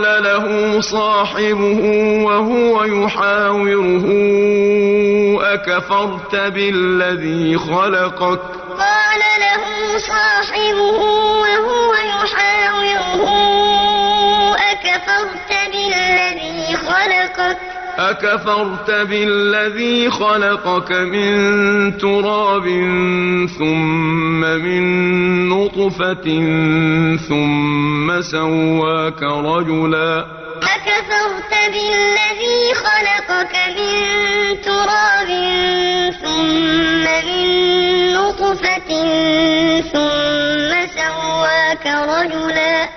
قال له صاحبه وهو يحاوره أكفرت بالذي خلقك؟ قال له صاحبه وهو يحاوره أكفرت بالذي خلقك؟ أكفرت بالذي خلقك من تراب ثم من نطفة ثم سواك رجلا. أكفرت بالذي خلقك من تراب ثم من نطفة ثم سواك رجلا.